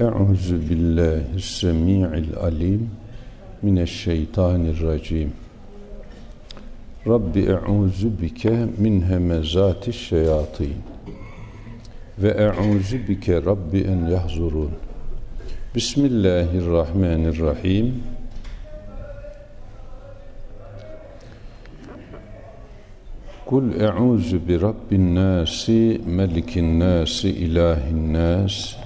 Euzu billahi semi'il alim mineşşeytanirracim. Rabbi euzu bike min hemezati şeyatin. Ve euzu bike Rabbi en yahzurun. Bismillahirrahmanirrahim. Kul euzu bi rabbin nasi, melikin nasi, ilahin nasi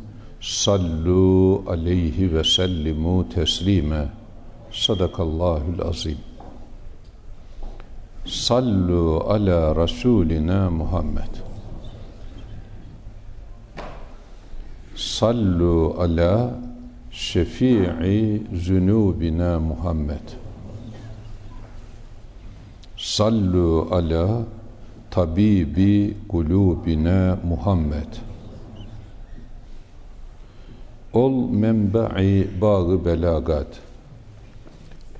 sallu aleyhi ve sellimu teslime. Sadakallahul azim. Sallu ala rasulina Muhammed. Sallu ala şefii zunubina Muhammed. Sallu ala tabibi kulubina Muhammed Ol menba'i bağı belagat.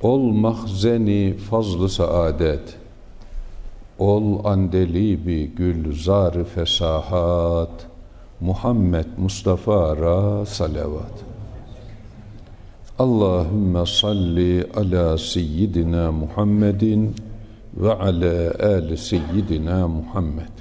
Ol mahzeni fazlı saadet. Ol andelibi gülzar fesahat. Muhammed Mustafa'ra salavat. Allahümme salli ala seyyidina Muhammedin ve ala ali seyyidina Muhammed.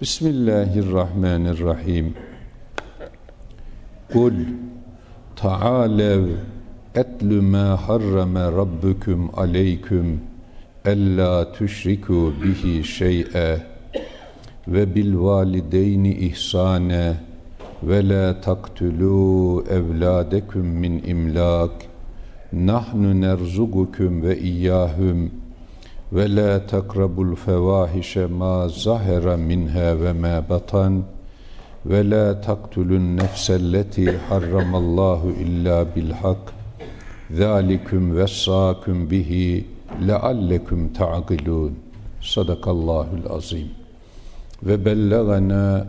Bismillahirrahmanirrahim. Kul Taalev etlu ma harrama rabbukum aleyküm ella tüşriku bihi şey'e ve bil valideyni ihsane ve la taktulu evladekum min imlak nahnu nerzugukum ve iyyahum ve la takrabul fevahişe ma zahera minha ve ma batan. Ve la taktulun nefselleti harramallahu illa bil hak zalikum vessakum bihi leallekum ta'qilun. Sadakallahul azim. Ve bellagana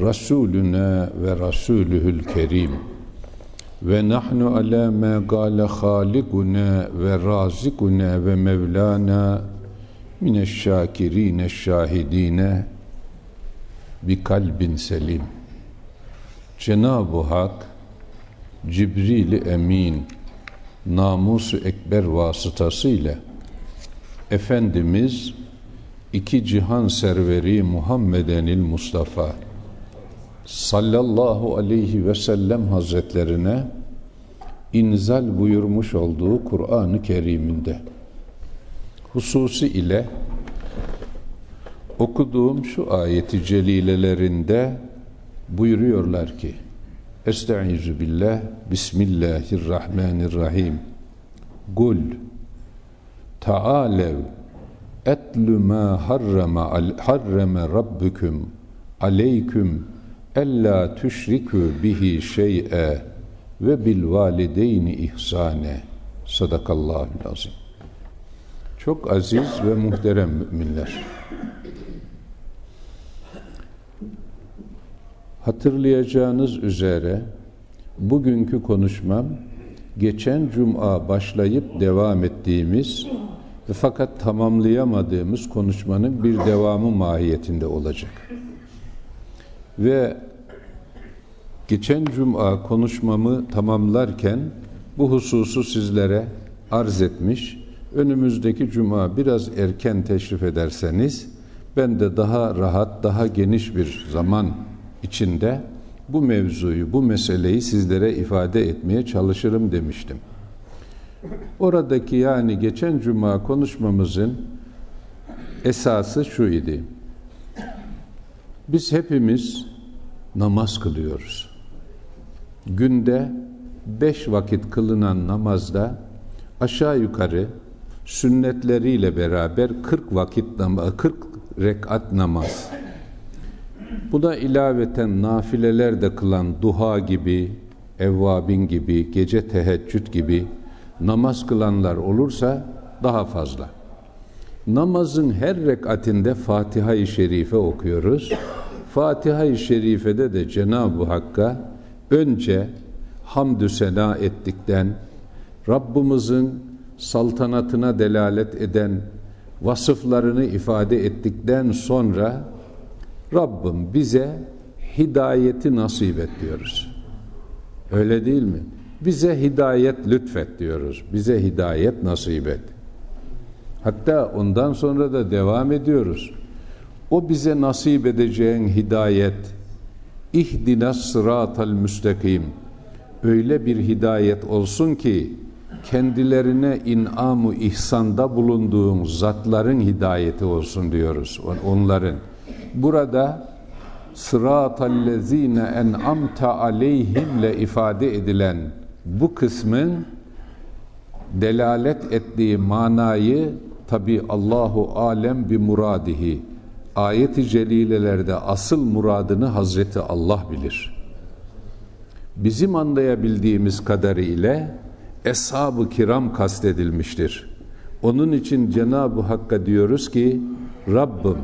rasuluna ve rasuluhul kerim. Ve nahnu ala ma gale halikuna ve razikuna ve mevlana mineşşakirine şahidine bi kalbin selim. Cenab-ı Hak Cibril-i Emin namusu ekber vasıtasıyla Efendimiz iki cihan serveri Muhammedenil Mustafa sallallahu aleyhi ve sellem hazretlerine inzal buyurmuş olduğu Kur'an-ı Kerim'inde hususi ile okuduğum şu ayeti celilelerinde buyuruyorlar ki Estaizu billah Bismillahirrahmanirrahim. Kul Taalev etlu ma harrama harrama rabbukum aleyküm ella tüşrikü bihi şey'e ve bil valideyni ihsane. Sadakallahul azim çok aziz ve muhterem müminler hatırlayacağınız üzere bugünkü konuşmam geçen cuma başlayıp devam ettiğimiz ve fakat tamamlayamadığımız konuşmanın bir devamı mahiyetinde olacak. Ve geçen cuma konuşmamı tamamlarken bu hususu sizlere arz etmiş. Önümüzdeki cuma biraz erken teşrif ederseniz ben de daha rahat, daha geniş bir zaman içinde bu mevzuyu, bu meseleyi sizlere ifade etmeye çalışırım demiştim. Oradaki yani geçen cuma konuşmamızın esası şu idi. Biz hepimiz namaz kılıyoruz. Günde beş vakit kılınan namazda aşağı yukarı sünnetleriyle beraber 40 vakit namaz, 40 rekat namaz. Buna ilaveten nafileler de kılan duha gibi, evvabin gibi, gece teheccüd gibi namaz kılanlar olursa daha fazla. Namazın her rekatinde Fatiha-i Şerife okuyoruz. Fatiha-i Şerife'de de Cenab-ı Hakk'a önce hamdü sena ettikten, Rabbimizin saltanatına delalet eden vasıflarını ifade ettikten sonra Rabbim bize hidayeti nasip et diyoruz. Öyle değil mi? Bize hidayet lütfet diyoruz. Bize hidayet nasip et. Hatta ondan sonra da devam ediyoruz. O bize nasip edeceğin hidayet ihdinas sıratal müstakim öyle bir hidayet olsun ki kendilerine inamu ihsanda bulunduğun zatların hidayeti olsun diyoruz onların. Burada sıratallezine en'amta aleyhimle ifade edilen bu kısmın delalet ettiği manayı tabi Allahu alem bi muradihi ayet-i celilelerde asıl muradını Hazreti Allah bilir. Bizim anlayabildiğimiz kadarıyla eshab-ı kiram kastedilmiştir. Onun için Cenab-ı Hakk'a diyoruz ki Rabbim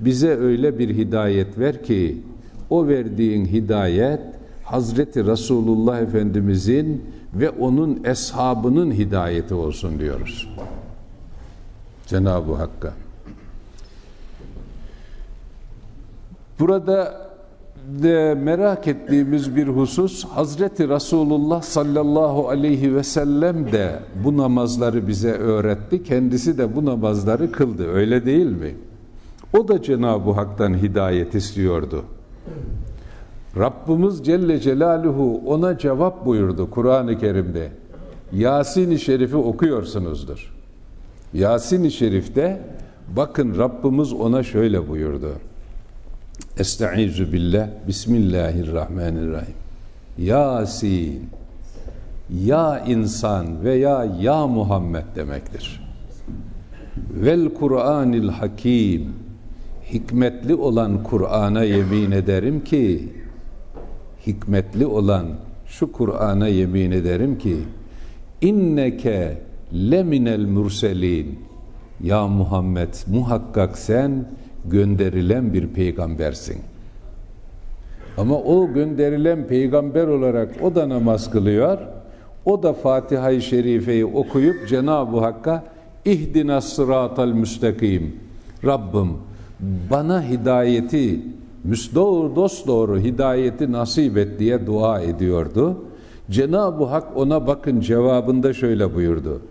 bize öyle bir hidayet ver ki o verdiğin hidayet Hazreti Resulullah Efendimizin ve onun eshabının hidayeti olsun diyoruz. Cenab-ı Hakk'a. Burada de merak ettiğimiz bir husus Hazreti Resulullah sallallahu aleyhi ve sellem de bu namazları bize öğretti. Kendisi de bu namazları kıldı. Öyle değil mi? O da Cenab-ı Hak'tan hidayet istiyordu. Rabbimiz Celle Celaluhu ona cevap buyurdu Kur'an-ı Kerim'de. Yasin-i Şerif'i okuyorsunuzdur. Yasin-i Şerif'te bakın Rabbimiz ona şöyle buyurdu. Estaizu billah. Bismillahirrahmanirrahim. Yasin. Ya insan veya ya Muhammed demektir. Vel Kur'anil Hakim. Hikmetli olan Kur'an'a yemin ederim ki hikmetli olan şu Kur'an'a yemin ederim ki inneke leminel murselin ya Muhammed muhakkak sen gönderilen bir peygambersin. Ama o gönderilen peygamber olarak o da namaz kılıyor. O da Fatiha-i Şerife'yi okuyup Cenab-ı Hakk'a ihdinas sıratal müstakim. Rabbim bana hidayeti müsdoğru dost doğru hidayeti nasip et diye dua ediyordu. Cenab-ı Hak ona bakın cevabında şöyle buyurdu.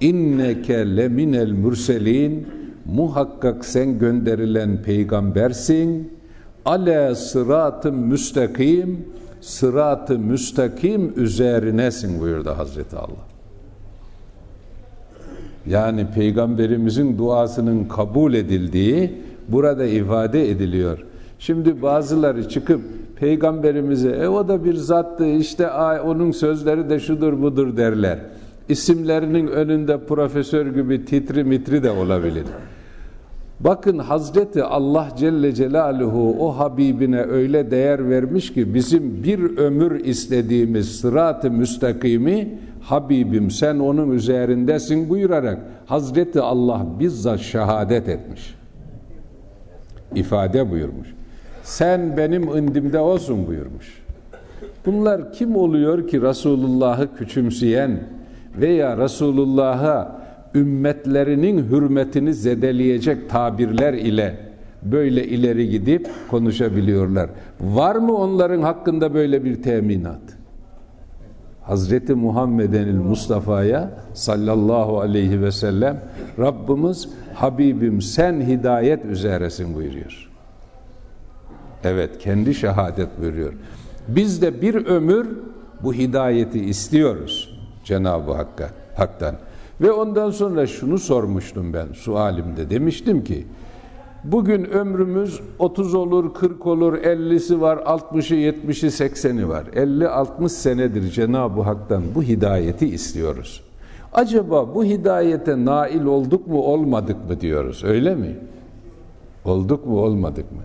İnneke leminel murselin muhakkak sen gönderilen peygambersin. Ale sıratı müstakim sıratı müstakim üzerinesin buyurdu Hazreti Allah. Yani peygamberimizin duasının kabul edildiği burada ifade ediliyor. Şimdi bazıları çıkıp peygamberimize e o da bir zattı işte onun sözleri de şudur budur derler. İsimlerinin önünde profesör gibi titri mitri de olabilir. Bakın Hazreti Allah Celle Celaluhu o Habibine öyle değer vermiş ki bizim bir ömür istediğimiz sırat-ı müstakimi Habibim sen onun üzerindesin buyurarak Hazreti Allah bizzat şehadet etmiş. ifade buyurmuş. Sen benim indimde olsun buyurmuş. Bunlar kim oluyor ki Resulullah'ı küçümseyen veya Resulullah'a ümmetlerinin hürmetini zedeleyecek tabirler ile böyle ileri gidip konuşabiliyorlar. Var mı onların hakkında böyle bir teminat? Hazreti Muhammed'in Mustafa'ya sallallahu aleyhi ve sellem Rabbimiz Habibim sen hidayet üzeresin buyuruyor. Evet kendi şehadet buyuruyor. Biz de bir ömür bu hidayeti istiyoruz Cenab-ı Hakk'a, Hak'tan. Ve ondan sonra şunu sormuştum ben sualimde. Demiştim ki bugün ömrümüz 30 olur, 40 olur, 50'si var, 60'ı, 70'i, 80'i var. 50-60 senedir Cenab-ı Hak'tan bu hidayeti istiyoruz. Acaba bu hidayete nail olduk mu olmadık mı diyoruz öyle mi? Olduk mu olmadık mı?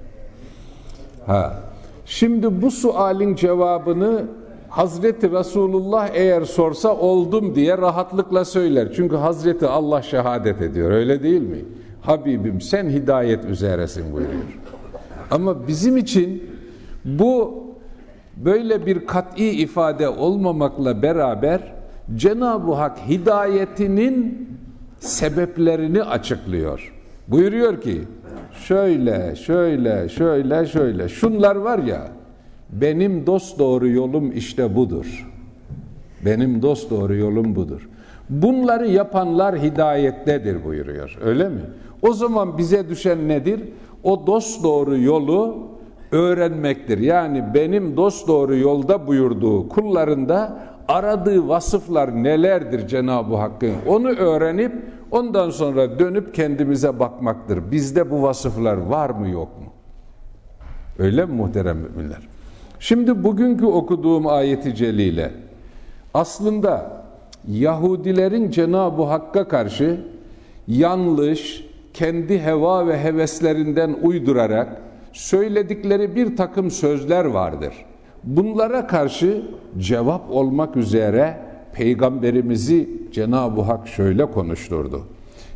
Ha. Şimdi bu sualin cevabını Hazreti Resulullah eğer sorsa oldum diye rahatlıkla söyler. Çünkü Hazreti Allah şehadet ediyor öyle değil mi? Habibim sen hidayet üzeresin buyuruyor. Ama bizim için bu böyle bir kat'i ifade olmamakla beraber Cenab-ı Hak hidayetinin sebeplerini açıklıyor. Buyuruyor ki şöyle, şöyle, şöyle, şöyle. Şunlar var ya benim dost doğru yolum işte budur. Benim dost doğru yolum budur. Bunları yapanlar hidayettedir buyuruyor. Öyle mi? O zaman bize düşen nedir? O dost doğru yolu öğrenmektir. Yani benim dost doğru yolda buyurduğu kullarında aradığı vasıflar nelerdir Cenab-ı Hakk'ın? Onu öğrenip ondan sonra dönüp kendimize bakmaktır. Bizde bu vasıflar var mı yok mu? Öyle mi muhterem müminler? Şimdi bugünkü okuduğum ayeti celile aslında Yahudilerin Cenab-ı Hakk'a karşı yanlış, kendi heva ve heveslerinden uydurarak söyledikleri bir takım sözler vardır. Bunlara karşı cevap olmak üzere peygamberimizi Cenab-ı Hak şöyle konuşturdu.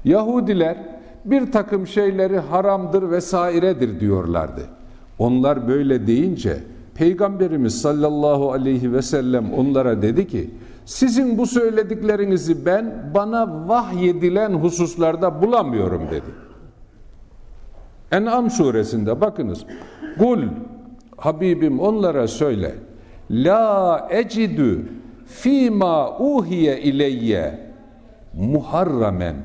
Yahudiler bir takım şeyleri haramdır vesairedir diyorlardı. Onlar böyle deyince Peygamberimiz sallallahu aleyhi ve sellem onlara dedi ki sizin bu söylediklerinizi ben bana vahyedilen hususlarda bulamıyorum dedi. En'am suresinde bakınız. Kul Habibim onlara söyle. La ecidü fîmâ uhiye ileyye muharramen.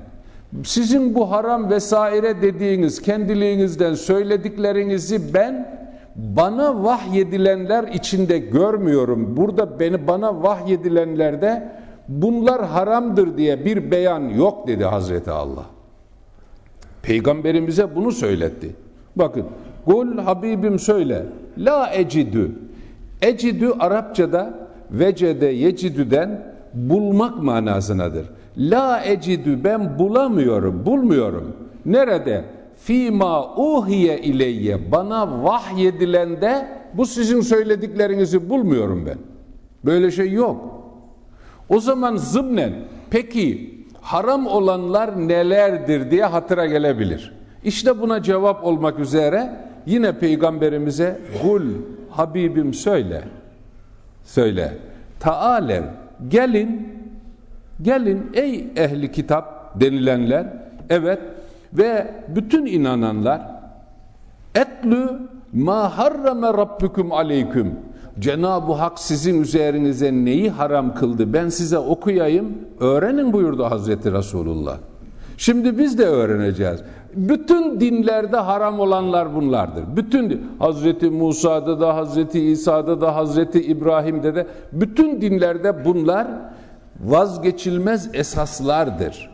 Sizin bu haram vesaire dediğiniz kendiliğinizden söylediklerinizi ben bana vahyedilenler içinde görmüyorum. Burada beni bana vahyedilenlerde bunlar haramdır diye bir beyan yok dedi Hazreti Allah. Peygamberimize bunu söyletti. Bakın, Kul Habibim söyle. La ecidü. Ecidü Arapçada vecede yecidüden bulmak manasınadır. La ecidü ben bulamıyorum, bulmuyorum. Nerede? Fima uhiye ileyye bana vahyedilende bu sizin söylediklerinizi bulmuyorum ben. Böyle şey yok. O zaman zımnen peki haram olanlar nelerdir diye hatıra gelebilir. İşte buna cevap olmak üzere yine peygamberimize kul Habibim söyle. Söyle. Taalev gelin gelin ey ehli kitap denilenler evet ve bütün inananlar etlü ma harrame rabbukum aleyküm Cenab-ı Hak sizin üzerinize neyi haram kıldı ben size okuyayım öğrenin buyurdu Hazreti Resulullah. Şimdi biz de öğreneceğiz. Bütün dinlerde haram olanlar bunlardır. Bütün Hazreti Musa'da da, Hazreti İsa'da da, Hazreti İbrahim'de de bütün dinlerde bunlar vazgeçilmez esaslardır.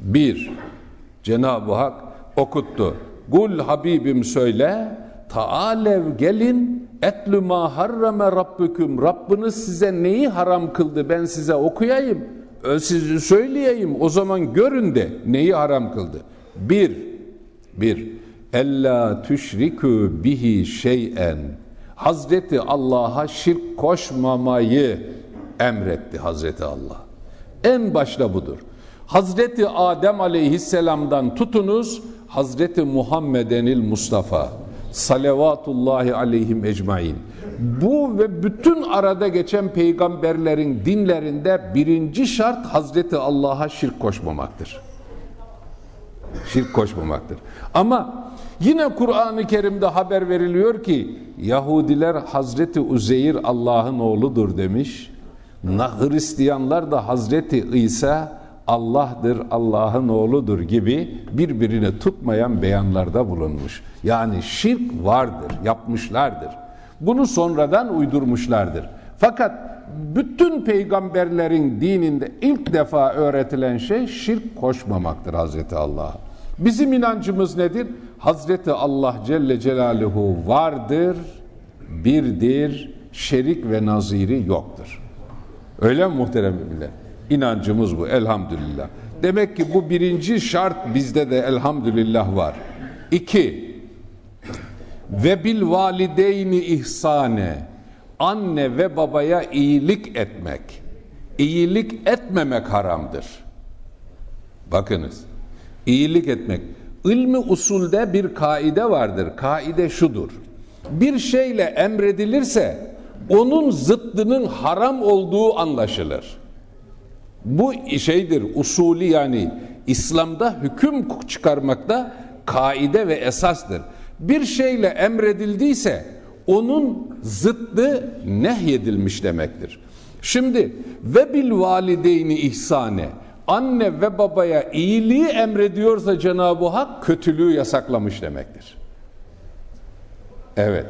Bir, Cenab-ı Hak okuttu. Kul Habibim söyle, taalev gelin, etlü ma harrame rabbüküm. Rabbiniz size neyi haram kıldı ben size okuyayım. Sizi söyleyeyim o zaman görün de neyi haram kıldı. Bir, bir, ella tüşrikü bihi şeyen. Hazreti Allah'a şirk koşmamayı emretti Hazreti Allah. En başta budur. Hazreti Adem aleyhisselamdan tutunuz Hazreti Muhammedenil Mustafa salavatullahi aleyhim ecmain. Bu ve bütün arada geçen peygamberlerin dinlerinde birinci şart Hazreti Allah'a şirk koşmamaktır. Şirk koşmamaktır. Ama yine Kur'an-ı Kerim'de haber veriliyor ki Yahudiler Hazreti Uzeyr Allah'ın oğludur demiş. Hristiyanlar da Hazreti İsa Allah'dır, Allah'ın oğludur gibi birbirini tutmayan beyanlarda bulunmuş. Yani şirk vardır, yapmışlardır. Bunu sonradan uydurmuşlardır. Fakat bütün peygamberlerin dininde ilk defa öğretilen şey şirk koşmamaktır Hazreti Allah'a. Bizim inancımız nedir? Hazreti Allah Celle Celaluhu vardır, birdir, şerik ve naziri yoktur. Öyle mi muhterem müminler? İnancımız bu elhamdülillah. Demek ki bu birinci şart bizde de elhamdülillah var. İki, ve bil valideyni ihsane anne ve babaya iyilik etmek. İyilik etmemek haramdır. Bakınız, iyilik etmek. İlmi usulde bir kaide vardır. Kaide şudur. Bir şeyle emredilirse onun zıttının haram olduğu anlaşılır. Bu şeydir, usulü yani İslam'da hüküm çıkarmakta kaide ve esastır. Bir şeyle emredildiyse onun zıttı nehyedilmiş demektir. Şimdi ve bil valideyni ihsane anne ve babaya iyiliği emrediyorsa Cenab-ı Hak kötülüğü yasaklamış demektir. Evet.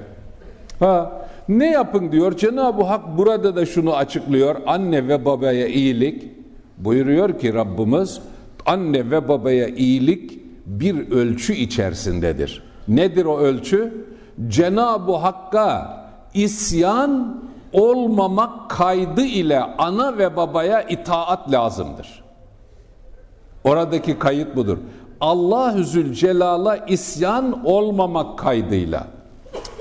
Ha ne yapın diyor Cenab-ı Hak burada da şunu açıklıyor. Anne ve babaya iyilik buyuruyor ki Rabbimiz anne ve babaya iyilik bir ölçü içerisindedir. Nedir o ölçü? Cenab-ı Hakk'a isyan olmamak kaydı ile ana ve babaya itaat lazımdır. Oradaki kayıt budur. Allah-u Zülcelal'a isyan olmamak kaydıyla.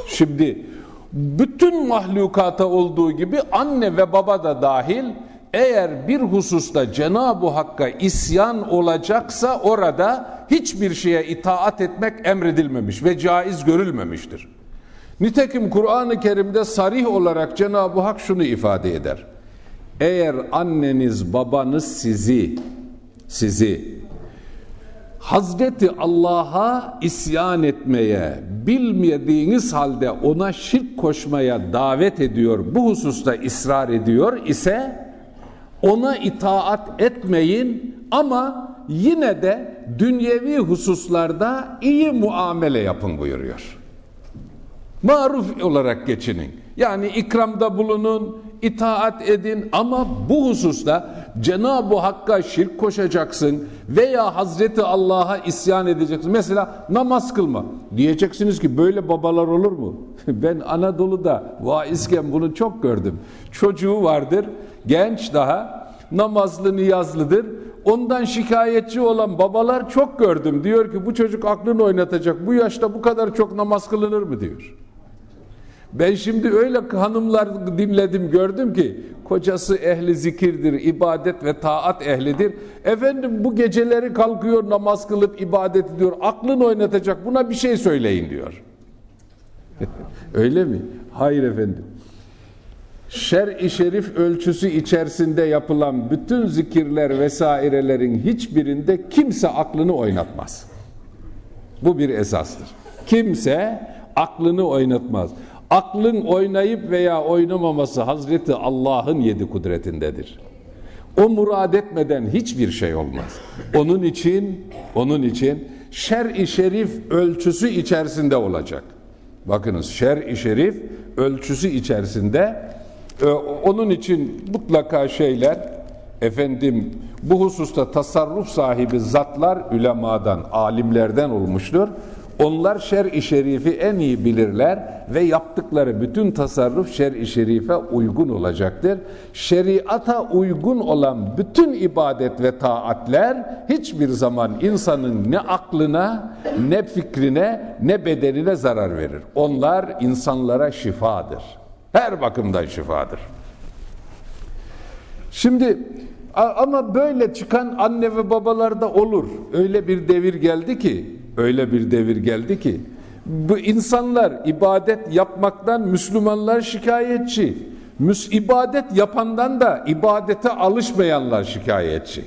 Şimdi bütün mahlukata olduğu gibi anne ve baba da dahil eğer bir hususta Cenab-ı Hakk'a isyan olacaksa orada hiçbir şeye itaat etmek emredilmemiş ve caiz görülmemiştir. Nitekim Kur'an-ı Kerim'de sarih olarak Cenab-ı Hak şunu ifade eder. Eğer anneniz babanız sizi sizi Hazreti Allah'a isyan etmeye, bilmediğiniz halde ona şirk koşmaya davet ediyor, bu hususta ısrar ediyor ise ona itaat etmeyin ama yine de dünyevi hususlarda iyi muamele yapın buyuruyor. Maruf olarak geçinin. Yani ikramda bulunun, itaat edin ama bu hususta Cenab-ı Hakk'a şirk koşacaksın veya Hazreti Allah'a isyan edeceksin. Mesela namaz kılma. Diyeceksiniz ki böyle babalar olur mu? ben Anadolu'da vaizken bunu çok gördüm. Çocuğu vardır, genç daha, namazlı niyazlıdır. Ondan şikayetçi olan babalar çok gördüm. Diyor ki bu çocuk aklını oynatacak. Bu yaşta bu kadar çok namaz kılınır mı diyor. Ben şimdi öyle hanımlar dinledim gördüm ki kocası ehli zikirdir, ibadet ve taat ehlidir. Efendim bu geceleri kalkıyor namaz kılıp ibadet ediyor. Aklını oynatacak buna bir şey söyleyin diyor. öyle mi? Hayır efendim. Şer-i şerif ölçüsü içerisinde yapılan bütün zikirler vesairelerin hiçbirinde kimse aklını oynatmaz. Bu bir esastır. Kimse aklını oynatmaz. Aklın oynayıp veya oynamaması Hazreti Allah'ın yedi kudretindedir. O murad etmeden hiçbir şey olmaz. Onun için, onun için şer-i şerif ölçüsü içerisinde olacak. Bakınız şer-i şerif ölçüsü içerisinde e, onun için mutlaka şeyler efendim bu hususta tasarruf sahibi zatlar ülemadan, alimlerden olmuştur. Onlar şer-i şerifi en iyi bilirler ve yaptıkları bütün tasarruf şer-i şerife uygun olacaktır. Şeriata uygun olan bütün ibadet ve taatler hiçbir zaman insanın ne aklına, ne fikrine, ne bedenine zarar verir. Onlar insanlara şifadır. Her bakımdan şifadır. Şimdi ama böyle çıkan anne ve babalarda olur. Öyle bir devir geldi ki öyle bir devir geldi ki bu insanlar ibadet yapmaktan Müslümanlar şikayetçi. Müs ibadet yapandan da ibadete alışmayanlar şikayetçi.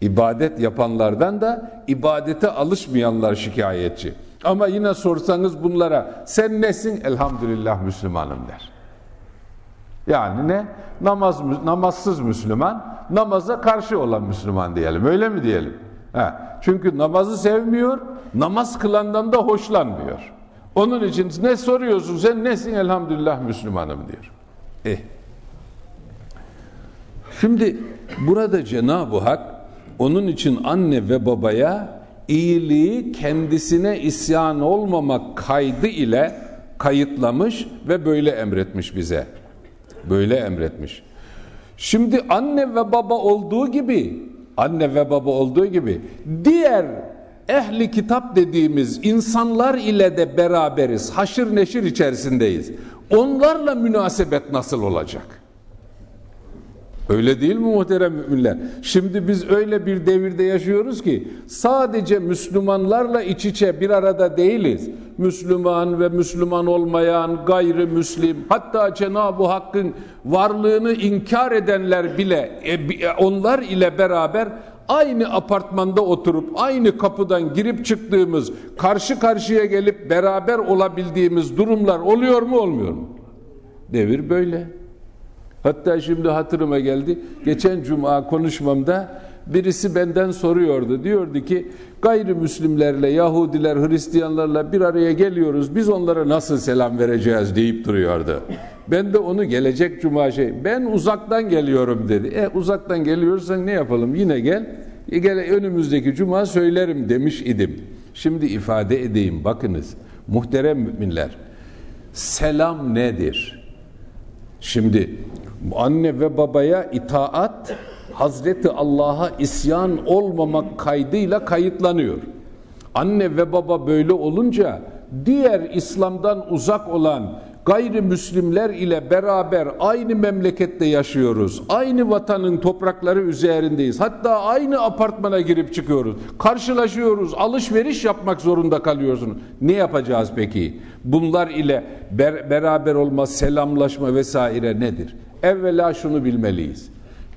İbadet yapanlardan da ibadete alışmayanlar şikayetçi. Ama yine sorsanız bunlara sen nesin? Elhamdülillah Müslümanım der. Yani ne? Namaz, namazsız Müslüman, namaza karşı olan Müslüman diyelim. Öyle mi diyelim? He. Çünkü namazı sevmiyor, namaz kılandan da hoşlanmıyor. Onun için ne soruyorsun sen nesin elhamdülillah Müslümanım diyor. Eh. Şimdi burada Cenab-ı Hak onun için anne ve babaya iyiliği kendisine isyan olmamak kaydı ile kayıtlamış ve böyle emretmiş bize. Böyle emretmiş. Şimdi anne ve baba olduğu gibi, anne ve baba olduğu gibi diğer ehli kitap dediğimiz insanlar ile de beraberiz. Haşır neşir içerisindeyiz. Onlarla münasebet nasıl olacak? Öyle değil mi muhterem müminler? Şimdi biz öyle bir devirde yaşıyoruz ki sadece Müslümanlarla iç içe bir arada değiliz. Müslüman ve Müslüman olmayan, gayrimüslim, hatta Cenab-ı Hakk'ın varlığını inkar edenler bile e, e, onlar ile beraber aynı apartmanda oturup aynı kapıdan girip çıktığımız, karşı karşıya gelip beraber olabildiğimiz durumlar oluyor mu olmuyor mu? Devir böyle. Hatta şimdi hatırıma geldi. Geçen cuma konuşmamda birisi benden soruyordu. Diyordu ki gayrimüslimlerle, Yahudiler, Hristiyanlarla bir araya geliyoruz. Biz onlara nasıl selam vereceğiz deyip duruyordu. Ben de onu gelecek cuma şey, ben uzaktan geliyorum dedi. E uzaktan geliyorsan ne yapalım yine gel. E, gel önümüzdeki cuma söylerim demiş idim. Şimdi ifade edeyim bakınız muhterem müminler. Selam nedir? Şimdi anne ve babaya itaat Hazreti Allah'a isyan olmamak kaydıyla kayıtlanıyor. Anne ve baba böyle olunca diğer İslam'dan uzak olan gayrimüslimler ile beraber aynı memlekette yaşıyoruz. Aynı vatanın toprakları üzerindeyiz. Hatta aynı apartmana girip çıkıyoruz. Karşılaşıyoruz. Alışveriş yapmak zorunda kalıyorsunuz. Ne yapacağız peki? Bunlar ile ber beraber olma, selamlaşma vesaire nedir? Evvela şunu bilmeliyiz.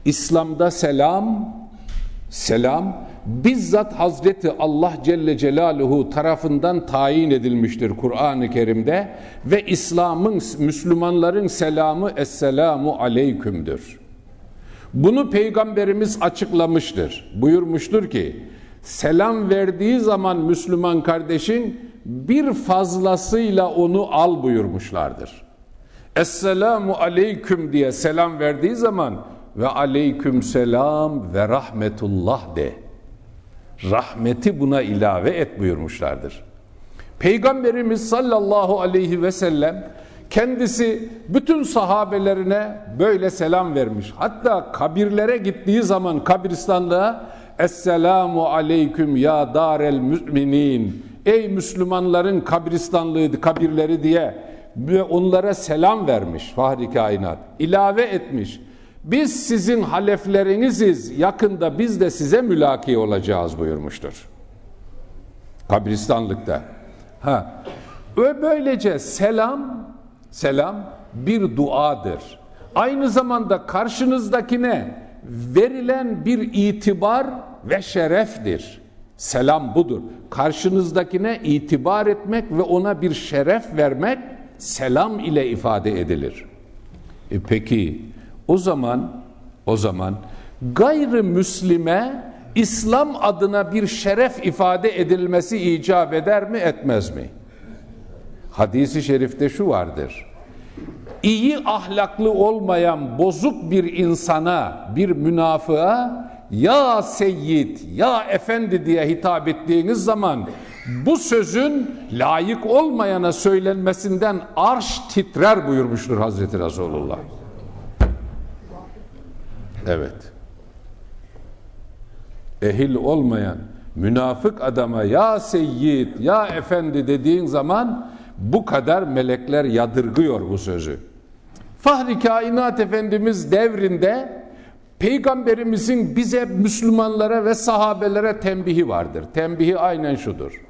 İslam'da selam, selam bizzat Hazreti Allah Celle Celaluhu tarafından tayin edilmiştir Kur'an-ı Kerim'de ve İslam'ın, Müslümanların selamı Esselamu Aleyküm'dür. Bunu Peygamberimiz açıklamıştır. Buyurmuştur ki, selam verdiği zaman Müslüman kardeşin bir fazlasıyla onu al buyurmuşlardır. Esselamu aleyküm diye selam verdiği zaman ve aleyküm selam ve rahmetullah de. Rahmeti buna ilave et buyurmuşlardır. Peygamberimiz sallallahu aleyhi ve sellem kendisi bütün sahabelerine böyle selam vermiş. Hatta kabirlere gittiği zaman kabristanlığa Esselamu aleyküm ya darel müminin Ey Müslümanların kabristanlığı, kabirleri diye onlara selam vermiş Fahri Kainat. İlave etmiş. Biz sizin halefleriniziz. Yakında biz de size mülaki olacağız buyurmuştur. Kabristanlıkta. Ha. Ve böylece selam selam bir duadır. Aynı zamanda karşınızdakine verilen bir itibar ve şereftir. Selam budur. Karşınızdakine itibar etmek ve ona bir şeref vermek selam ile ifade edilir. E peki o zaman o zaman gayrimüslime İslam adına bir şeref ifade edilmesi icap eder mi etmez mi? Hadisi şerifte şu vardır. İyi ahlaklı olmayan bozuk bir insana, bir münafığa ya seyyid, ya efendi diye hitap ettiğiniz zaman bu sözün layık olmayana söylenmesinden arş titrer buyurmuştur Hazreti Resulullah. Evet. Ehil olmayan münafık adama ya seyyid, ya efendi dediğin zaman bu kadar melekler yadırgıyor bu sözü. Fahri Kainat Efendimiz devrinde Peygamberimizin bize Müslümanlara ve sahabelere tembihi vardır. Tembihi aynen şudur.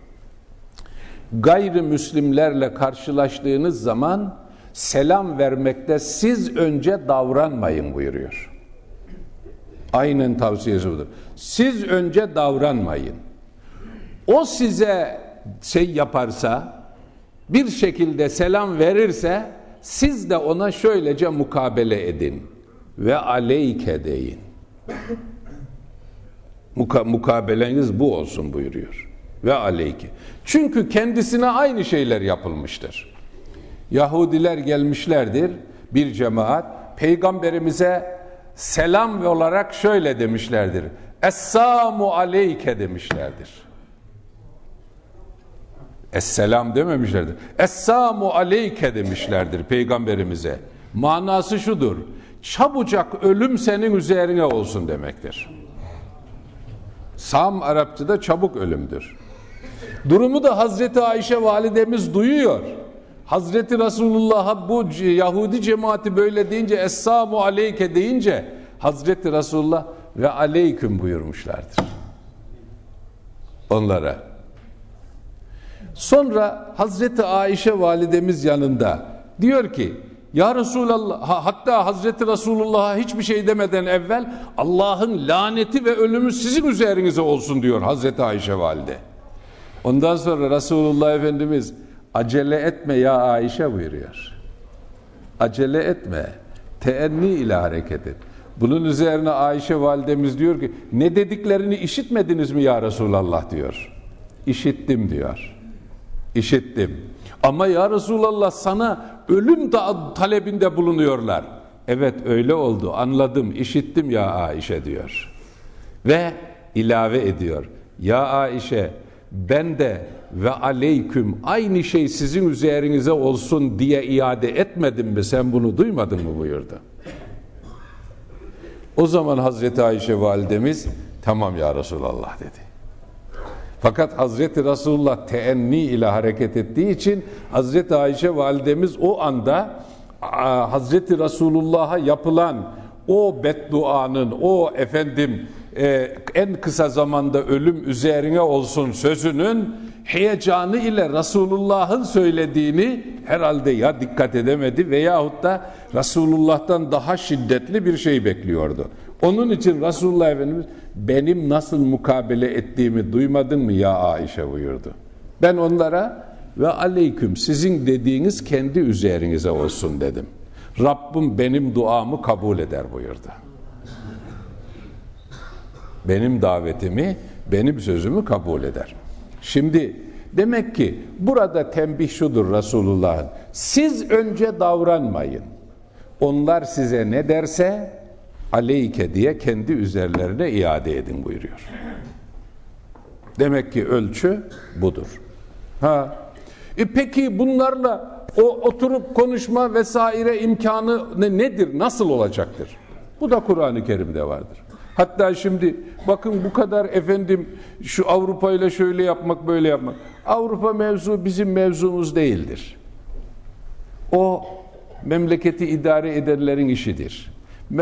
Gayrimüslimlerle karşılaştığınız zaman selam vermekte siz önce davranmayın buyuruyor. Aynen tavsiyesi budur. Siz önce davranmayın. O size şey yaparsa, bir şekilde selam verirse, siz de ona şöylece mukabele edin. Ve aleyke deyin. Muka mukabeleniz bu olsun buyuruyor. Ve aleyke. Çünkü kendisine aynı şeyler yapılmıştır. Yahudiler gelmişlerdir bir cemaat peygamberimize selam olarak şöyle demişlerdir. Esselamu aleyke demişlerdir. Esselam dememişlerdir. Esselamu aleyke demişlerdir peygamberimize. Manası şudur. Çabucak ölüm senin üzerine olsun demektir. Sam Arapçada çabuk ölümdür. Durumu da Hazreti Ayşe validemiz duyuyor. Hazreti Resulullah'a bu Yahudi cemaati böyle deyince Esselamu aleyke deyince Hazreti Resulullah ve aleyküm buyurmuşlardır. Onlara. Sonra Hazreti Ayşe validemiz yanında diyor ki ya Resulallah hatta Hazreti Resulullah'a hiçbir şey demeden evvel Allah'ın laneti ve ölümü sizin üzerinize olsun diyor Hazreti Ayşe valide. Ondan sonra Resulullah Efendimiz acele etme ya Ayşe buyuruyor. Acele etme. Teenni ile hareket et. Bunun üzerine Ayşe validemiz diyor ki ne dediklerini işitmediniz mi ya Resulallah diyor. İşittim diyor. İşittim. Ama ya Resulallah sana ölüm da talebinde bulunuyorlar. Evet öyle oldu anladım işittim ya Ayşe diyor. Ve ilave ediyor. Ya Ayşe ben de ve aleyküm aynı şey sizin üzerinize olsun diye iade etmedim mi sen bunu duymadın mı buyurdu. O zaman Hazreti Ayşe validemiz tamam ya Resulallah dedi. Fakat Hazreti Resulullah teenni ile hareket ettiği için Hazreti Ayşe validemiz o anda Hazreti Resulullah'a yapılan o bedduanın, o efendim e, en kısa zamanda ölüm üzerine olsun sözünün heyecanı ile Resulullah'ın söylediğini herhalde ya dikkat edemedi veyahut da Resulullah'tan daha şiddetli bir şey bekliyordu. Onun için Resulullah Efendimiz benim nasıl mukabele ettiğimi duymadın mı ya Ayşe buyurdu. Ben onlara ve aleyküm sizin dediğiniz kendi üzerinize olsun dedim. Rabbim benim duamı kabul eder buyurdu. Benim davetimi, benim sözümü kabul eder. Şimdi demek ki burada tembih şudur Resulullah'ın. Siz önce davranmayın. Onlar size ne derse aleyke diye kendi üzerlerine iade edin buyuruyor. Demek ki ölçü budur. Ha. E peki bunlarla o oturup konuşma vesaire imkanı ne, nedir? Nasıl olacaktır? Bu da Kur'an-ı Kerim'de vardır. Hatta şimdi bakın bu kadar efendim şu Avrupa ile şöyle yapmak böyle yapmak. Avrupa mevzu bizim mevzumuz değildir. O memleketi idare edenlerin işidir.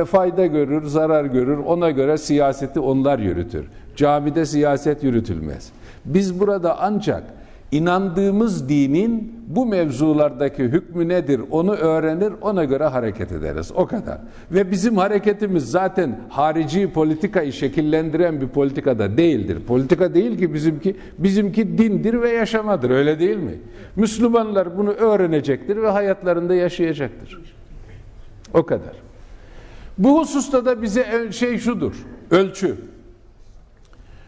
Fayda görür, zarar görür. Ona göre siyaseti onlar yürütür. Camide siyaset yürütülmez. Biz burada ancak inandığımız dinin bu mevzulardaki hükmü nedir onu öğrenir ona göre hareket ederiz. O kadar. Ve bizim hareketimiz zaten harici politikayı şekillendiren bir politikada değildir. Politika değil ki bizimki bizimki dindir ve yaşamadır öyle değil mi? Müslümanlar bunu öğrenecektir ve hayatlarında yaşayacaktır. O kadar. Bu hususta da bize şey şudur ölçü.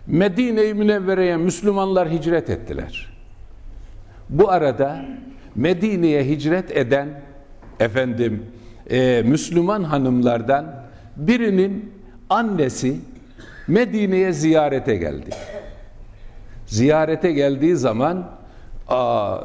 Medine-i Münevvere'ye Müslümanlar hicret ettiler bu arada Medine'ye hicret eden efendim e, Müslüman hanımlardan birinin annesi Medine'ye ziyarete geldi. Ziyarete geldiği zaman a,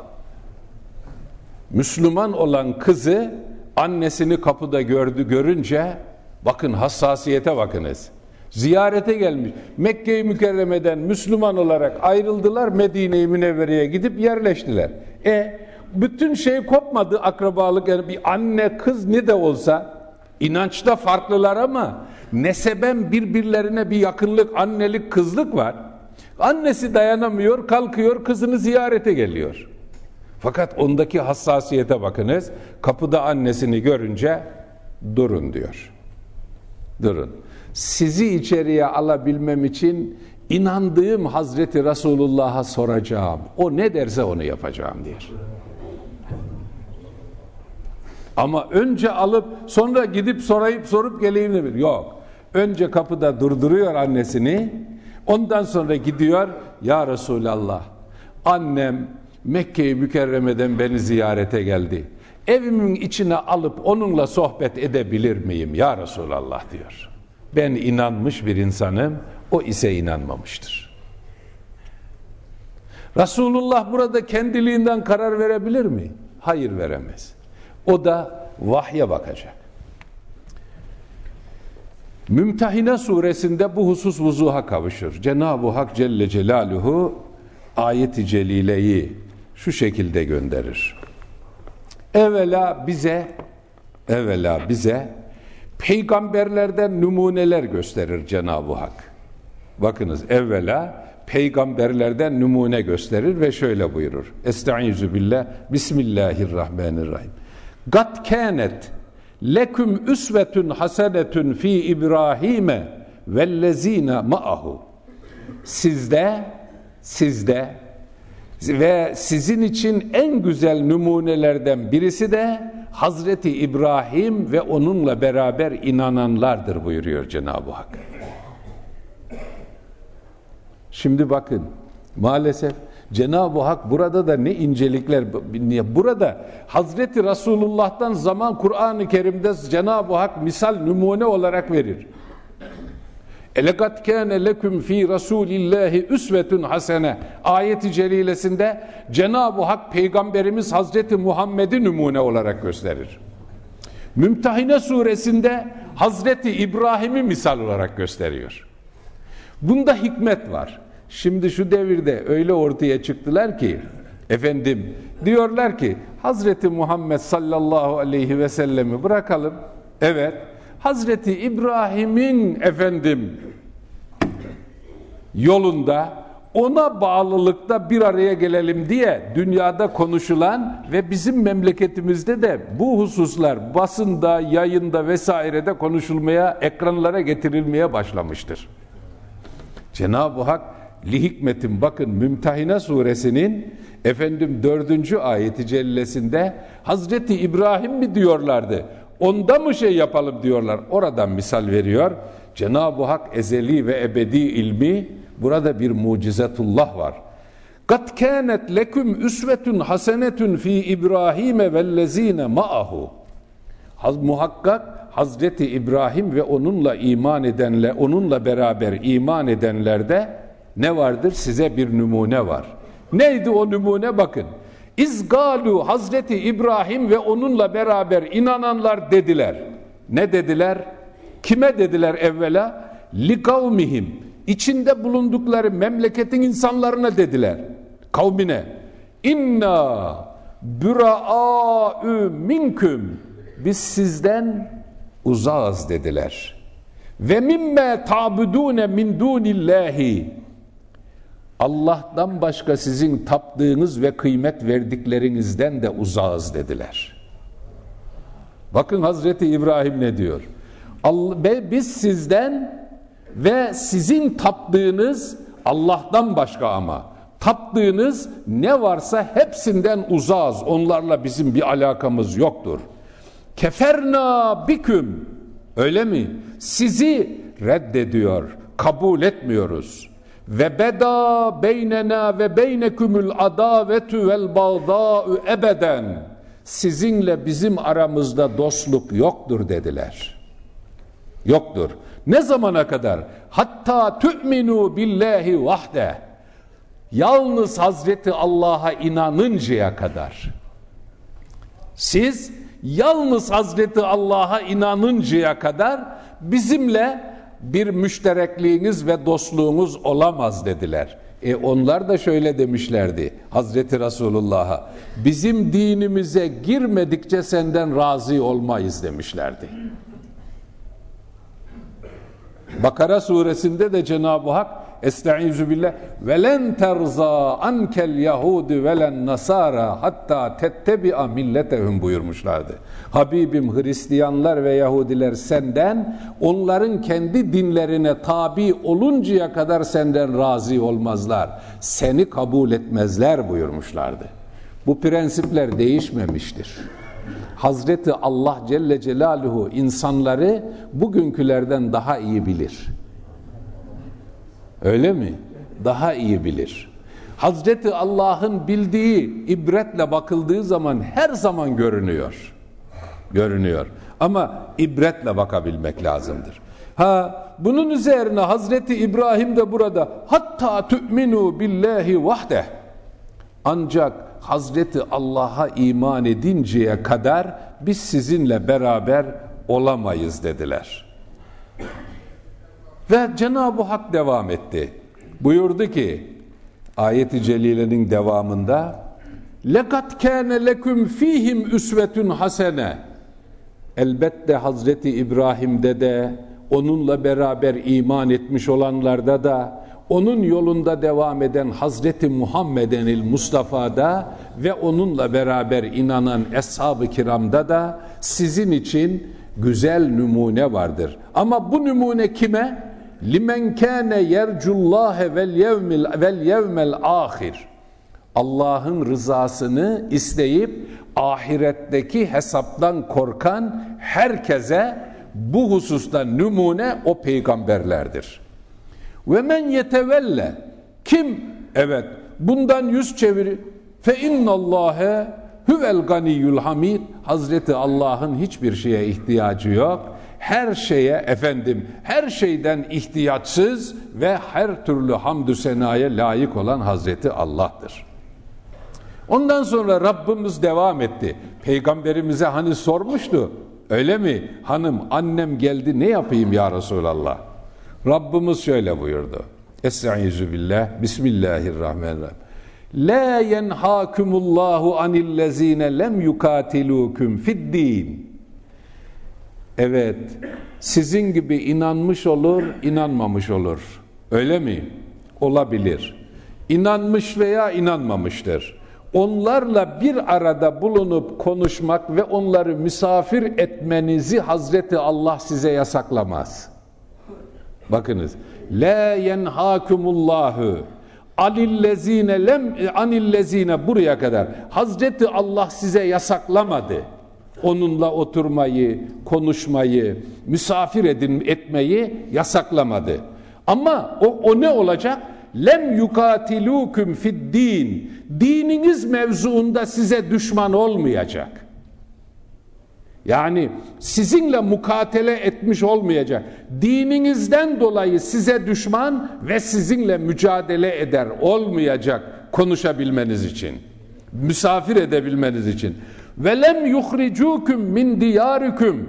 Müslüman olan kızı annesini kapıda gördü görünce bakın hassasiyete bakınız ziyarete gelmiş. Mekke-i Mükerreme'den Müslüman olarak ayrıldılar. Medine-i Münevvere'ye gidip yerleştiler. E bütün şey kopmadı akrabalık yani bir anne kız ne de olsa inançta farklılar ama neseben birbirlerine bir yakınlık annelik kızlık var. Annesi dayanamıyor kalkıyor kızını ziyarete geliyor. Fakat ondaki hassasiyete bakınız kapıda annesini görünce durun diyor. Durun sizi içeriye alabilmem için inandığım Hazreti Resulullah'a soracağım. O ne derse onu yapacağım diyor. Ama önce alıp sonra gidip sorayıp sorup geleyim de Yok. Önce kapıda durduruyor annesini. Ondan sonra gidiyor ya Resulallah annem Mekke-i Mükerreme'den beni ziyarete geldi. Evimin içine alıp onunla sohbet edebilir miyim ya Resulallah diyor. Ben inanmış bir insanım, o ise inanmamıştır. Resulullah burada kendiliğinden karar verebilir mi? Hayır veremez. O da vahye bakacak. Mümtehine suresinde bu husus vuzuha kavuşur. Cenab-ı Hak Celle Celaluhu ayeti celileyi şu şekilde gönderir. Evvela bize evvela bize peygamberlerden numuneler gösterir Cenab-ı Hak. Bakınız evvela peygamberlerden numune gösterir ve şöyle buyurur. Estaizu billah Bismillahirrahmanirrahim. Gat kânet leküm üsvetun hasenetun fi İbrahim'e vellezine ma'ahu. Sizde sizde ve sizin için en güzel numunelerden birisi de Hazreti İbrahim ve onunla beraber inananlardır buyuruyor Cenab-ı Hak. Şimdi bakın maalesef Cenab-ı Hak burada da ne incelikler burada Hazreti Resulullah'tan zaman Kur'an-ı Kerim'de Cenab-ı Hak misal numune olarak verir. Elekat kâne leküm fî Rasûlillâhi üsvetun hasene ayeti celilesinde Cenab-ı Hak Peygamberimiz Hazreti Muhammed'i numune olarak gösterir. Mümtehine suresinde Hazreti İbrahim'i misal olarak gösteriyor. Bunda hikmet var. Şimdi şu devirde öyle ortaya çıktılar ki efendim diyorlar ki Hazreti Muhammed sallallahu aleyhi ve sellemi bırakalım. Evet. Hazreti İbrahim'in efendim yolunda ona bağlılıkta bir araya gelelim diye dünyada konuşulan ve bizim memleketimizde de bu hususlar basında, yayında vesairede konuşulmaya, ekranlara getirilmeye başlamıştır. Cenab-ı Hak li hikmetin bakın Mümtehine suresinin efendim dördüncü ayeti cellesinde Hazreti İbrahim mi diyorlardı? Onda mı şey yapalım diyorlar. Oradan misal veriyor. Cenab-ı Hak ezeli ve ebedi ilmi burada bir mucizetullah var. Kat kânet leküm üsvetun hasenetun fi İbrahim vellezine ma'ahu. Muhakkak Hazreti İbrahim ve onunla iman edenler, onunla beraber iman edenlerde ne vardır? Size bir numune var. Neydi o numune? Bakın. İzgalu Hazreti İbrahim ve onunla beraber inananlar dediler. Ne dediler? Kime dediler evvela? Li kavmihim. İçinde bulundukları memleketin insanlarına dediler. Kavmine. İnna büraa'ü minküm. Biz sizden uzağız dediler. Ve mimme tabudune min dunillahi Allah'tan başka sizin taptığınız ve kıymet verdiklerinizden de uzağız dediler. Bakın Hazreti İbrahim ne diyor? Biz sizden ve sizin taptığınız Allah'tan başka ama taptığınız ne varsa hepsinden uzağız. Onlarla bizim bir alakamız yoktur. Keferna biküm öyle mi? Sizi reddediyor, kabul etmiyoruz. Ve beda beynena ve beynekumul adavetu vel bağdâ'u ebeden. Sizinle bizim aramızda dostluk yoktur dediler. Yoktur. Ne zamana kadar? Hatta tu'minu billahi vahde. Yalnız Hazreti Allah'a inanıncaya kadar. Siz yalnız Hazreti Allah'a inanıncaya kadar bizimle bir müşterekliğiniz ve dostluğunuz olamaz dediler. E onlar da şöyle demişlerdi Hazreti Resulullah'a bizim dinimize girmedikçe senden razı olmayız demişlerdi. Bakara suresinde de Cenab-ı Hak Estaizu billah ve len terza ankel yahudi ve len nasara hatta tettebi'a milletehum buyurmuşlardı. Habibim Hristiyanlar ve Yahudiler senden onların kendi dinlerine tabi oluncaya kadar senden razı olmazlar. Seni kabul etmezler buyurmuşlardı. Bu prensipler değişmemiştir. Hazreti Allah Celle Celaluhu insanları bugünkülerden daha iyi bilir. Öyle mi? Daha iyi bilir. Hazreti Allah'ın bildiği ibretle bakıldığı zaman her zaman görünüyor. Görünüyor. Ama ibretle bakabilmek lazımdır. Ha bunun üzerine Hazreti İbrahim de burada hatta tu'minu billahi vahdeh ancak Hazreti Allah'a iman edinceye kadar biz sizinle beraber olamayız dediler. Ve Cenab-ı Hak devam etti. Buyurdu ki ayeti celilenin devamında lekat kâne leküm fihim üsvetün hasene elbette Hazreti İbrahim'de de onunla beraber iman etmiş olanlarda da onun yolunda devam eden Hazreti Muhammedenil Mustafa'da ve onunla beraber inanan Eshab-ı Kiram'da da sizin için güzel numune vardır. Ama bu numune kime? Limen kâne yercullâhe vel yevmil vel yevmel ahir. Allah'ın rızasını isteyip ahiretteki hesaptan korkan herkese bu hususta numune o peygamberlerdir. Ve men yetevelle kim evet bundan yüz çevirir fe innallâhe huvel ganiyyul hamid Hazreti Allah'ın hiçbir şeye ihtiyacı yok her şeye efendim her şeyden ihtiyaçsız ve her türlü hamdü senaya layık olan Hazreti Allah'tır. Ondan sonra Rabbimiz devam etti. Peygamberimize hani sormuştu. Öyle mi? Hanım annem geldi ne yapayım ya Resulallah? Rabbimiz şöyle buyurdu. Estaizu billah. Bismillahirrahmanirrahim. La yenhakumullahu anillezine lem yukatilukum fid din Evet, sizin gibi inanmış olur, inanmamış olur. Öyle mi? Olabilir. İnanmış veya inanmamıştır. Onlarla bir arada bulunup konuşmak ve onları misafir etmenizi Hazreti Allah size yasaklamaz. Bakınız. La yenhakumullahu anillezine lem anillezine buraya kadar Hazreti Allah size yasaklamadı onunla oturmayı, konuşmayı, misafir edin, etmeyi yasaklamadı. Ama o, o ne olacak? Lem yukatilukum fid din. Dininiz mevzuunda size düşman olmayacak. Yani sizinle mukatele etmiş olmayacak. Dininizden dolayı size düşman ve sizinle mücadele eder olmayacak konuşabilmeniz için. Misafir edebilmeniz için. Ve lem yuhricukum min diyarikum.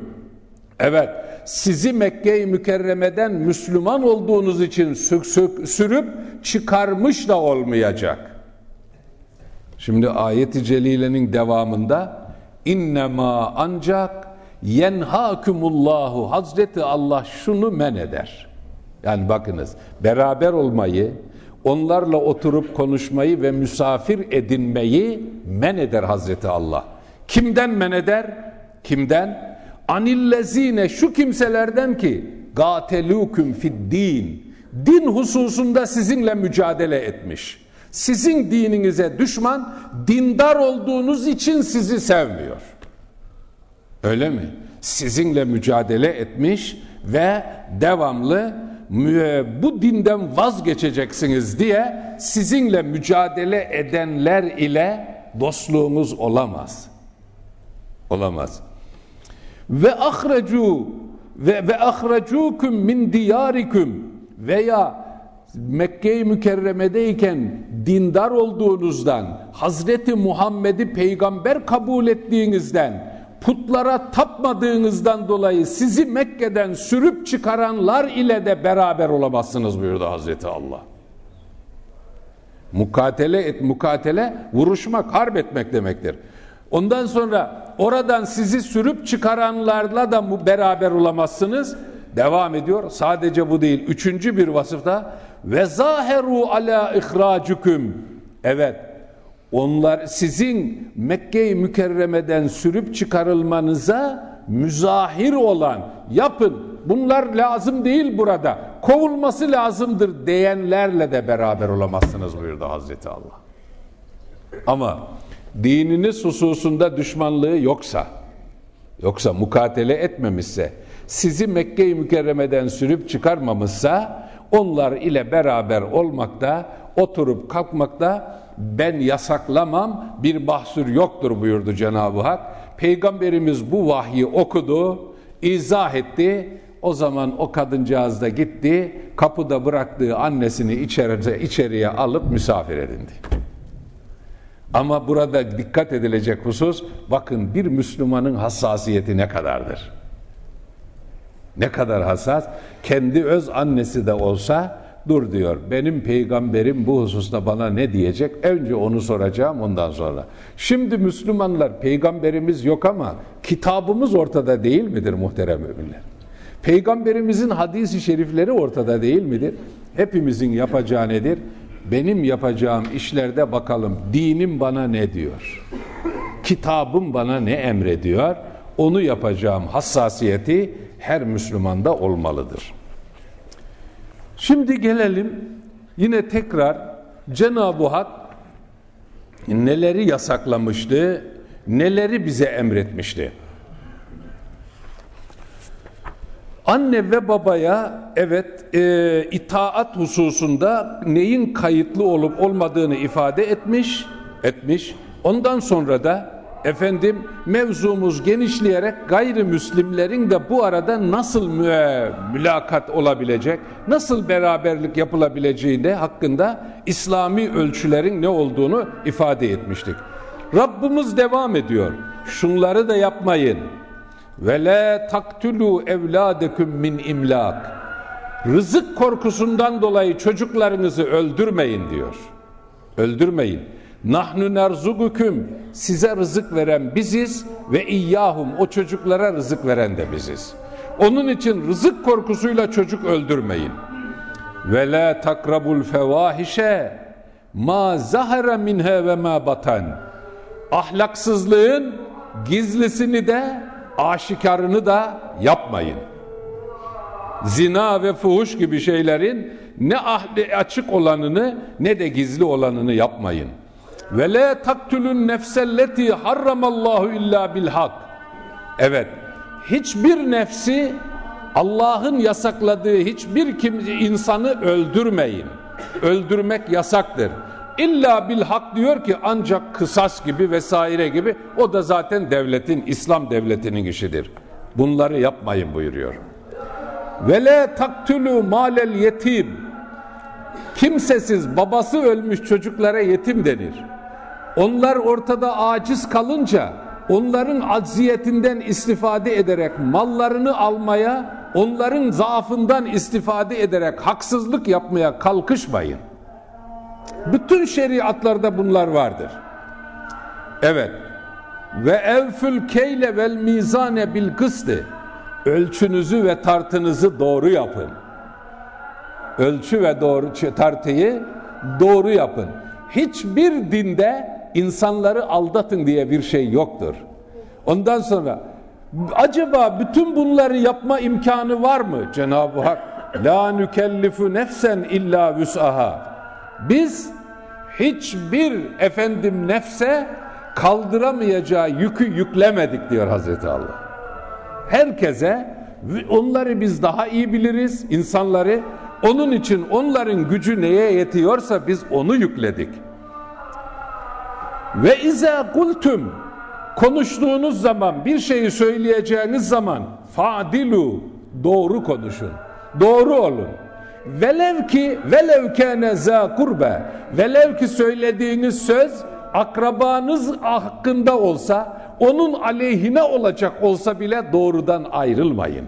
Evet, sizi Mekke-i Mükerreme'den Müslüman olduğunuz için sük sük sürüp çıkarmış da olmayacak. Şimdi ayet-i celilenin devamında innema ancak yenhakumullahu Hazreti Allah şunu men eder. Yani bakınız beraber olmayı, onlarla oturup konuşmayı ve misafir edinmeyi men eder Hazreti Allah. Kimden men eder? Kimden? Anillezine şu kimselerden ki gatelukum fid din. Hususunda sizinle mücadele etmiş. Sizin dininize düşman, dindar olduğunuz için sizi sevmiyor. Öyle mi? Sizinle mücadele etmiş ve devamlı bu dinden vazgeçeceksiniz diye sizinle mücadele edenler ile dostluğunuz olamaz olamaz. Ve ahrecu ve ve ahrecukum min diyarikum veya Mekke-i Mükerreme'deyken dindar olduğunuzdan, Hazreti Muhammed'i peygamber kabul ettiğinizden, putlara tapmadığınızdan dolayı sizi Mekke'den sürüp çıkaranlar ile de beraber olamazsınız buyurdu Hazreti Allah. Mukatele et, mukatele vuruşmak, harp etmek demektir. Ondan sonra oradan sizi sürüp çıkaranlarla da beraber olamazsınız. Devam ediyor. Sadece bu değil. Üçüncü bir vasıfta ve zaheru ala ihracukum. Evet. Onlar sizin Mekke-i Mükerreme'den sürüp çıkarılmanıza müzahir olan yapın. Bunlar lazım değil burada. Kovulması lazımdır diyenlerle de beraber olamazsınız buyurdu Hazreti Allah. Ama dininiz hususunda düşmanlığı yoksa, yoksa mukatele etmemişse, sizi Mekke-i Mükerreme'den sürüp çıkarmamışsa, onlar ile beraber olmakta, oturup kalkmakta ben yasaklamam, bir bahsur yoktur buyurdu Cenab-ı Hak. Peygamberimiz bu vahyi okudu, izah etti. O zaman o kadıncağız da gitti, kapıda bıraktığı annesini içeriye, içeriye alıp misafir edindi. Ama burada dikkat edilecek husus, bakın bir Müslümanın hassasiyeti ne kadardır? Ne kadar hassas? Kendi öz annesi de olsa dur diyor. Benim peygamberim bu hususta bana ne diyecek? Önce onu soracağım ondan sonra. Şimdi Müslümanlar peygamberimiz yok ama kitabımız ortada değil midir muhterem müminler? Peygamberimizin hadisi şerifleri ortada değil midir? Hepimizin yapacağı nedir? Benim yapacağım işlerde bakalım dinim bana ne diyor? Kitabım bana ne emrediyor? Onu yapacağım hassasiyeti her Müslümanda olmalıdır. Şimdi gelelim yine tekrar Cenab-ı Hak neleri yasaklamıştı, neleri bize emretmişti. Anne ve babaya evet e, itaat hususunda neyin kayıtlı olup olmadığını ifade etmiş, etmiş. Ondan sonra da efendim mevzumuz genişleyerek gayrimüslimlerin de bu arada nasıl mü mülakat olabilecek, nasıl beraberlik yapılabileceğinde hakkında İslami ölçülerin ne olduğunu ifade etmiştik. Rabbimiz devam ediyor. Şunları da yapmayın. Ve la taktulu evladekum min imlak. Rızık korkusundan dolayı çocuklarınızı öldürmeyin diyor. Öldürmeyin. Nahnu nerzuguküm size rızık veren biziz ve iyyahum o çocuklara rızık veren de biziz. Onun için rızık korkusuyla çocuk öldürmeyin. Ve la takrabul fevahişe ma zahara minha ve ma batan. Ahlaksızlığın gizlisini de aşikarını da yapmayın. Zina ve fuhuş gibi şeylerin ne ahli açık olanını ne de gizli olanını yapmayın. Ve la taktulun nefselleti harramallahu illa bil hak. Evet. Hiçbir nefsi Allah'ın yasakladığı hiçbir kim, insanı öldürmeyin. Öldürmek yasaktır. İlla bil hak diyor ki ancak kısas gibi vesaire gibi o da zaten devletin İslam devletinin işidir. Bunları yapmayın buyuruyor. Ve la taktulu malel yetim. Kimsesiz babası ölmüş çocuklara yetim denir. Onlar ortada aciz kalınca onların acziyetinden istifade ederek mallarını almaya, onların zaafından istifade ederek haksızlık yapmaya kalkışmayın. Bütün şeriatlarda bunlar vardır. Evet. Ve evfül keyle vel mizane bil kısti. Ölçünüzü ve tartınızı doğru yapın. Ölçü ve doğru tartıyı doğru yapın. Hiçbir dinde insanları aldatın diye bir şey yoktur. Ondan sonra acaba bütün bunları yapma imkanı var mı? Cenab-ı Hak la nükellifu nefsen illa vüs'aha. Biz hiçbir efendim nefse kaldıramayacağı yükü yüklemedik diyor Hazreti Allah. Herkese onları biz daha iyi biliriz insanları. Onun için onların gücü neye yetiyorsa biz onu yükledik. Ve izâ kultum konuştuğunuz zaman bir şeyi söyleyeceğiniz zaman fadilu doğru konuşun. Doğru olun. Velev ki velev kâne zâ kurbe velev ki söylediğiniz söz akrabanız hakkında olsa onun aleyhine olacak olsa bile doğrudan ayrılmayın.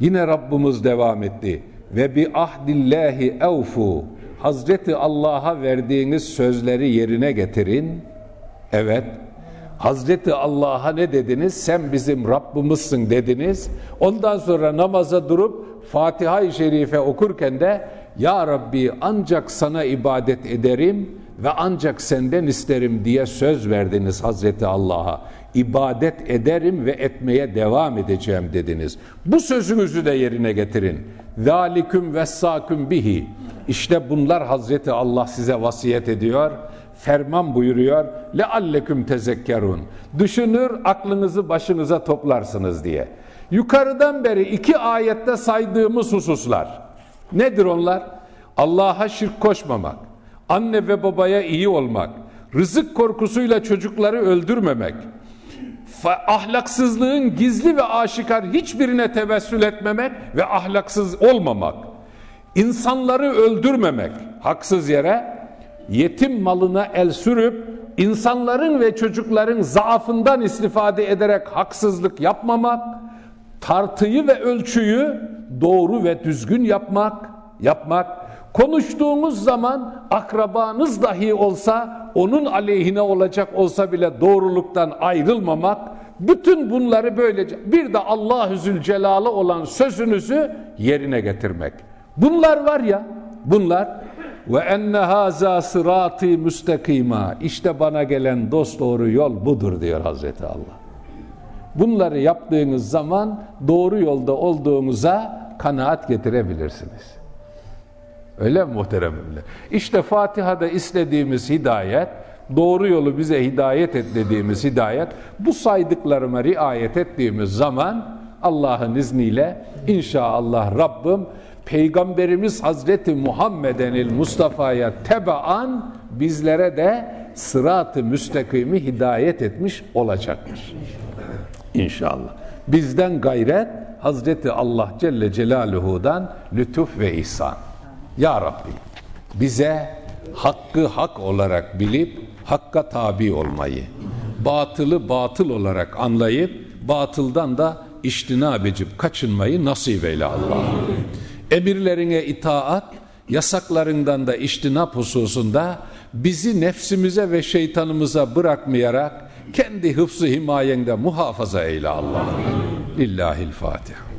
Yine Rabbimiz devam etti. Ve bi ahdillahi evfu Hazreti Allah'a verdiğiniz sözleri yerine getirin. Evet. Hazreti Allah'a ne dediniz? Sen bizim Rabbimizsin dediniz. Ondan sonra namaza durup Fatiha-i Şerife okurken de Ya Rabbi ancak sana ibadet ederim ve ancak senden isterim diye söz verdiniz Hazreti Allah'a. İbadet ederim ve etmeye devam edeceğim dediniz. Bu sözünüzü de yerine getirin. Zalikum vessaküm bihi. İşte bunlar Hazreti Allah size vasiyet ediyor ferman buyuruyor. Lealleküm tezekkerun. Düşünür, aklınızı başınıza toplarsınız diye. Yukarıdan beri iki ayette saydığımız hususlar. Nedir onlar? Allah'a şirk koşmamak, anne ve babaya iyi olmak, rızık korkusuyla çocukları öldürmemek, ahlaksızlığın gizli ve aşikar hiçbirine tevessül etmemek ve ahlaksız olmamak, insanları öldürmemek, haksız yere yetim malına el sürüp insanların ve çocukların zaafından istifade ederek haksızlık yapmamak, tartıyı ve ölçüyü doğru ve düzgün yapmak, yapmak, konuştuğunuz zaman akrabanız dahi olsa onun aleyhine olacak olsa bile doğruluktan ayrılmamak, bütün bunları böylece bir de Allahü Zülcelal'ı olan sözünüzü yerine getirmek. Bunlar var ya, bunlar ve enne haza sırati müstakima. İşte bana gelen dost doğru yol budur diyor Hazreti Allah. Bunları yaptığınız zaman doğru yolda olduğunuza kanaat getirebilirsiniz. Öyle mi muhteremimle? İşte Fatiha'da istediğimiz hidayet, doğru yolu bize hidayet et dediğimiz hidayet, bu saydıklarıma riayet ettiğimiz zaman Allah'ın izniyle inşallah Rabbim Peygamberimiz Hazreti Muhammedenil Mustafa'ya tebaan bizlere de sırat-ı müstakimi hidayet etmiş olacaktır. İnşallah. Bizden gayret Hazreti Allah Celle Celaluhu'dan lütuf ve ihsan. Ya Rabbi bize hakkı hak olarak bilip hakka tabi olmayı, batılı batıl olarak anlayıp batıldan da iştinab edip kaçınmayı nasip eyle Allah'ım. Emirlerine itaat, yasaklarından da iştinap hususunda bizi nefsimize ve şeytanımıza bırakmayarak kendi hıfzı himayende muhafaza eyle Allah'ım. Lillahil Fatiha.